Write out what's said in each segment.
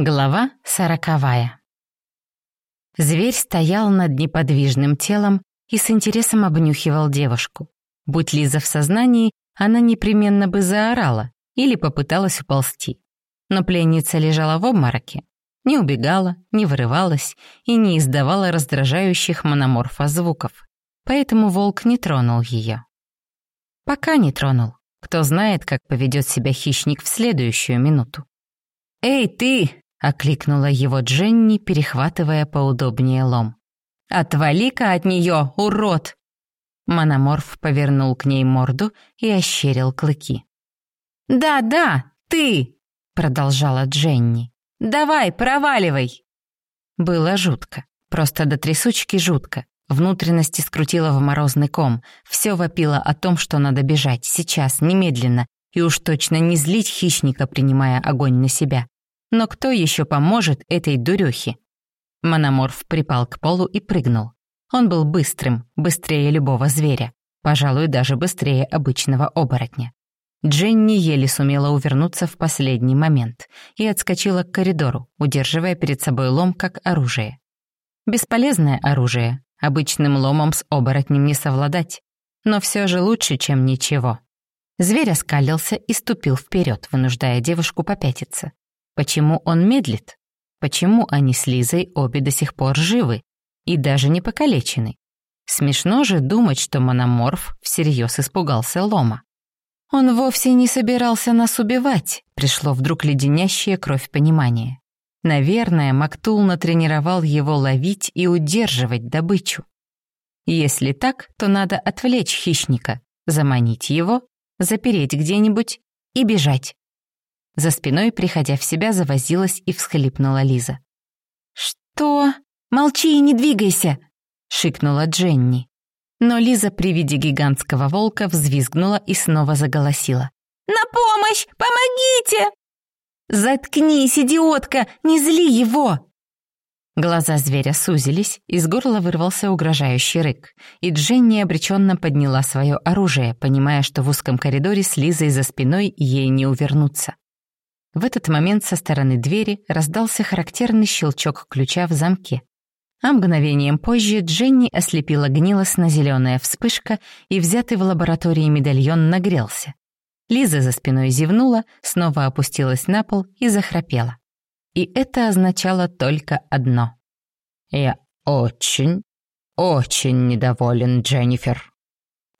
Глава сороковая. Зверь стоял над неподвижным телом и с интересом обнюхивал девушку. Будь Лиза в сознании, она непременно бы заорала или попыталась уползти. Но пленница лежала в обмороке, не убегала, не вырывалась и не издавала раздражающих мономорфа звуков, поэтому волк не тронул ее. Пока не тронул. Кто знает, как поведет себя хищник в следующую минуту. «Эй, ты!» — окликнула его Дженни, перехватывая поудобнее лом. «Отвали-ка от нее, урод!» Мономорф повернул к ней морду и ощерил клыки. «Да-да, ты!» — продолжала Дженни. «Давай, проваливай!» Было жутко, просто до трясучки жутко. Внутренности скрутило в морозный ком. Все вопило о том, что надо бежать, сейчас, немедленно, и уж точно не злить хищника, принимая огонь на себя. Но кто еще поможет этой дурехе? Мономорф припал к полу и прыгнул. Он был быстрым, быстрее любого зверя, пожалуй, даже быстрее обычного оборотня. Дженни еле сумела увернуться в последний момент и отскочила к коридору, удерживая перед собой лом как оружие. Бесполезное оружие, обычным ломом с оборотнем не совладать, но все же лучше, чем ничего. Зверь оскалился и ступил вперед, вынуждая девушку попятиться. Почему он медлит? Почему они с Лизой обе до сих пор живы и даже не покалечены? Смешно же думать, что мономорф всерьез испугался лома. Он вовсе не собирался нас убивать, пришло вдруг леденящее кровь понимание. Наверное, Мактул натренировал его ловить и удерживать добычу. Если так, то надо отвлечь хищника, заманить его, запереть где-нибудь и бежать. За спиной, приходя в себя, завозилась и всхлипнула Лиза. «Что? Молчи и не двигайся!» — шикнула Дженни. Но Лиза при виде гигантского волка взвизгнула и снова заголосила. «На помощь! Помогите!» «Заткнись, идиотка! Не зли его!» Глаза зверя сузились, из горла вырвался угрожающий рык, и Дженни обреченно подняла свое оружие, понимая, что в узком коридоре с Лизой за спиной ей не увернуться. В этот момент со стороны двери раздался характерный щелчок ключа в замке. А мгновением позже Дженни ослепила гнилостно-зеленая вспышка, и взятый в лаборатории медальон нагрелся. Лиза за спиной зевнула, снова опустилась на пол и захрапела. И это означало только одно. «Я очень, очень недоволен, Дженнифер».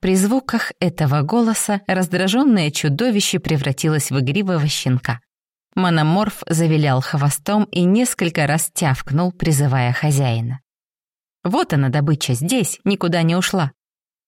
При звуках этого голоса раздраженное чудовище превратилось в игривого щенка. Мономорф завилял хвостом и несколько раз тявкнул, призывая хозяина. Вот она добыча, здесь, никуда не ушла.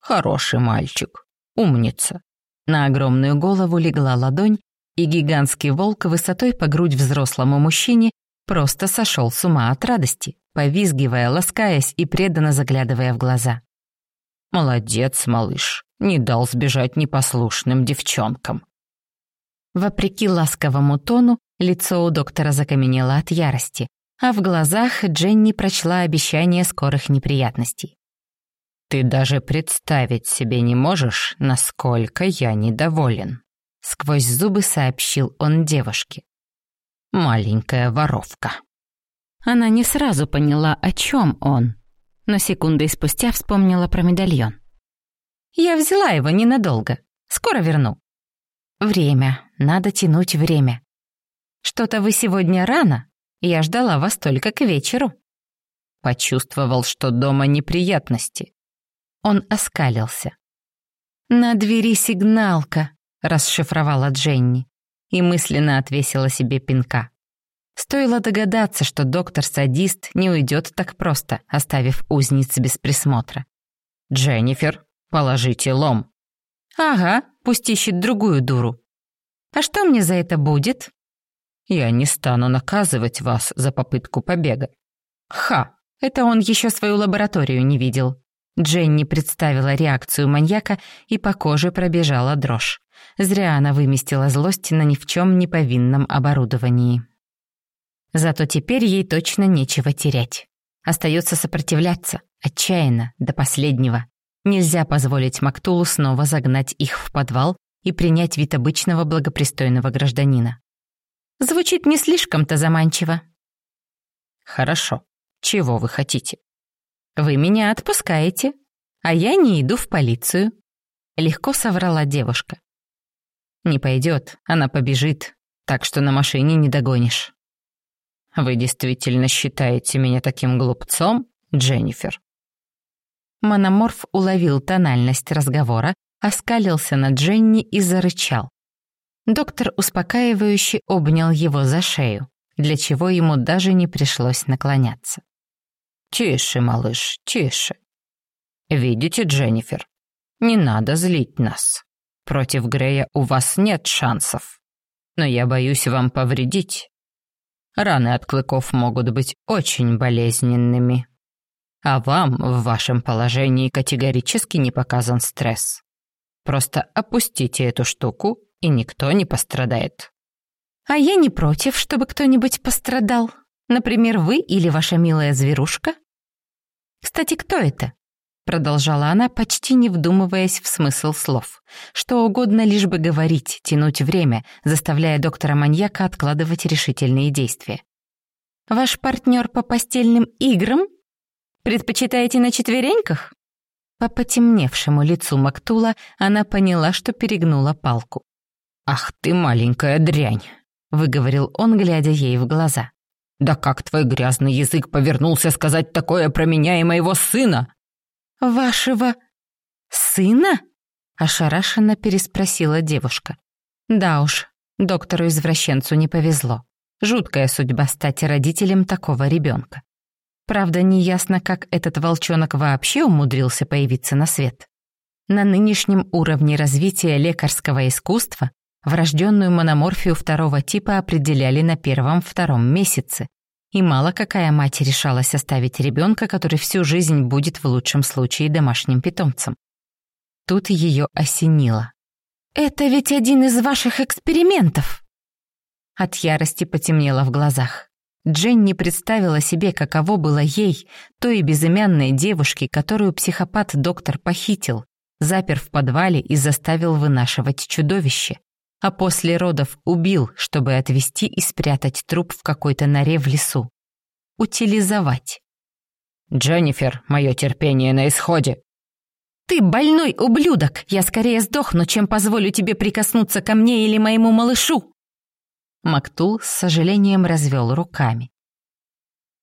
Хороший мальчик, умница. На огромную голову легла ладонь, и гигантский волк высотой по грудь взрослому мужчине просто сошел с ума от радости, повизгивая, ласкаясь и преданно заглядывая в глаза. «Молодец, малыш, не дал сбежать непослушным девчонкам», Вопреки ласковому тону, лицо у доктора закаменело от ярости, а в глазах Дженни прочла обещание скорых неприятностей. «Ты даже представить себе не можешь, насколько я недоволен», сквозь зубы сообщил он девушке. «Маленькая воровка». Она не сразу поняла, о чем он, но секундой спустя вспомнила про медальон. «Я взяла его ненадолго. Скоро верну». «Время. Надо тянуть время. Что-то вы сегодня рано. Я ждала вас только к вечеру». Почувствовал, что дома неприятности. Он оскалился. «На двери сигналка», — расшифровала Дженни и мысленно отвесила себе пинка. Стоило догадаться, что доктор-садист не уйдет так просто, оставив узниц без присмотра. «Дженнифер, положите лом». «Ага, пусть ищет другую дуру», а что мне за это будет? Я не стану наказывать вас за попытку побега. Ха, это он еще свою лабораторию не видел. Дженни представила реакцию маньяка, и по коже пробежала дрожь. Зря она выместила злость на ни в чем не повинном оборудовании. Зато теперь ей точно нечего терять. Остается сопротивляться, отчаянно, до последнего. Нельзя позволить Мактулу снова загнать их в подвал и принять вид обычного благопристойного гражданина. Звучит не слишком-то заманчиво. Хорошо. Чего вы хотите? Вы меня отпускаете, а я не иду в полицию. Легко соврала девушка. Не пойдет, она побежит, так что на машине не догонишь. Вы действительно считаете меня таким глупцом, Дженнифер? Мономорф уловил тональность разговора, оскалился на Дженни и зарычал. Доктор успокаивающе обнял его за шею, для чего ему даже не пришлось наклоняться. «Тише, малыш, тише. Видите, Дженнифер, не надо злить нас. Против Грея у вас нет шансов. Но я боюсь вам повредить. Раны от клыков могут быть очень болезненными. А вам в вашем положении категорически не показан стресс. Просто опустите эту штуку и никто не пострадает. А я не против, чтобы кто-нибудь пострадал. Например, вы или ваша милая зверушка. Кстати, кто это? Продолжала она, почти не вдумываясь в смысл слов. Что угодно, лишь бы говорить, тянуть время, заставляя доктора-маньяка откладывать решительные действия. «Ваш партнер по постельным играм? Предпочитаете на четвереньках?» По потемневшему лицу Мактула она поняла, что перегнула палку. «Ах ты маленькая дрянь!» — выговорил он, глядя ей в глаза. «Да как твой грязный язык повернулся сказать такое про меня и моего сына?» «Вашего сына?» — ошарашенно переспросила девушка. «Да уж, доктору-извращенцу не повезло. Жуткая судьба стать родителем такого ребенка. Правда, неясно, как этот волчонок вообще умудрился появиться на свет. На нынешнем уровне развития лекарского искусства Врожденную мономорфию второго типа определяли на первом-втором месяце, и мало какая мать решалась оставить ребенка, который всю жизнь будет в лучшем случае домашним питомцем. Тут ее осенило. «Это ведь один из ваших экспериментов!» От ярости потемнело в глазах. Дженни представила себе, каково было ей, той безымянной девушке, которую психопат-доктор похитил, запер в подвале и заставил вынашивать чудовище а после родов убил, чтобы отвезти и спрятать труп в какой-то норе в лесу. Утилизовать. «Дженнифер, мое терпение на исходе!» «Ты больной ублюдок! Я скорее сдохну, чем позволю тебе прикоснуться ко мне или моему малышу!» Мактул с сожалением развел руками.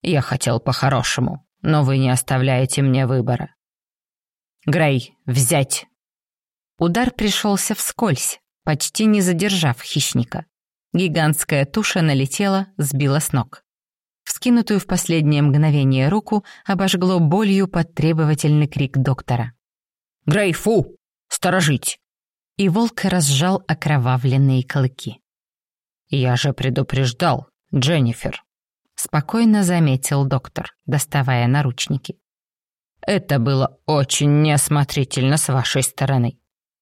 «Я хотел по-хорошему, но вы не оставляете мне выбора. Грей, взять!» Удар пришелся вскользь, почти не задержав хищника. Гигантская туша налетела, сбила с ног. Вскинутую в последнее мгновение руку обожгло болью под требовательный крик доктора. «Грейфу! Сторожить!» И волк разжал окровавленные клыки. «Я же предупреждал, Дженнифер», — спокойно заметил доктор, доставая наручники. «Это было очень неосмотрительно с вашей стороны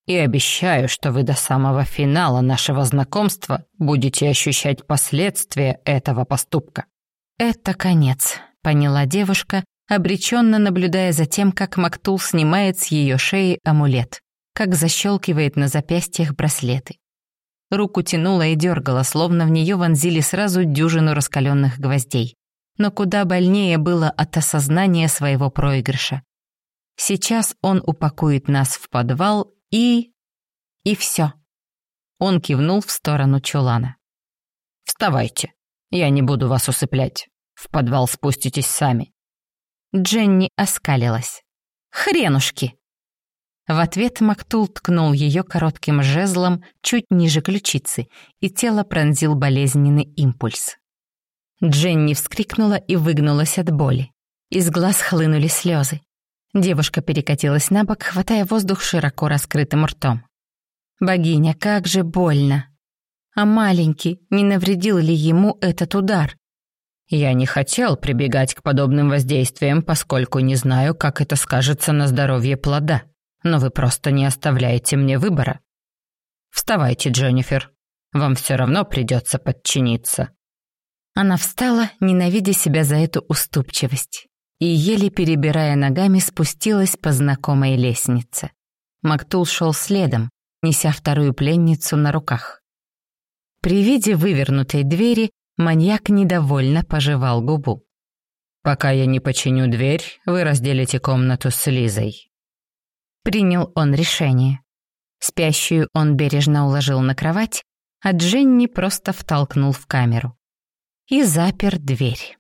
и обещаю, что вы до самого финала нашего знакомства будете ощущать последствия этого поступка». «Это конец», — поняла девушка, обреченно наблюдая за тем, как Мактул снимает с ее шеи амулет, как защелкивает на запястьях браслеты. Руку тянула и дергала, словно в нее вонзили сразу дюжину раскаленных гвоздей. Но куда больнее было от осознания своего проигрыша. Сейчас он упакует нас в подвал и... и все. Он кивнул в сторону чулана. «Вставайте, я не буду вас усыплять. В подвал спуститесь сами». Дженни оскалилась. «Хренушки!» В ответ Мактул ткнул ее коротким жезлом чуть ниже ключицы, и тело пронзил болезненный импульс. Дженни вскрикнула и выгнулась от боли. Из глаз хлынули слезы. Девушка перекатилась на бок, хватая воздух широко раскрытым ртом. «Богиня, как же больно!» А маленький, не навредил ли ему этот удар? Я не хотел прибегать к подобным воздействиям, поскольку не знаю, как это скажется на здоровье плода. Но вы просто не оставляете мне выбора. Вставайте, Дженнифер. Вам все равно придется подчиниться. Она встала, ненавидя себя за эту уступчивость и, еле перебирая ногами, спустилась по знакомой лестнице. Мактул шел следом, неся вторую пленницу на руках. При виде вывернутой двери маньяк недовольно пожевал губу. «Пока я не починю дверь, вы разделите комнату с Лизой». Принял он решение. Спящую он бережно уложил на кровать, а Дженни просто втолкнул в камеру. И запер дверь.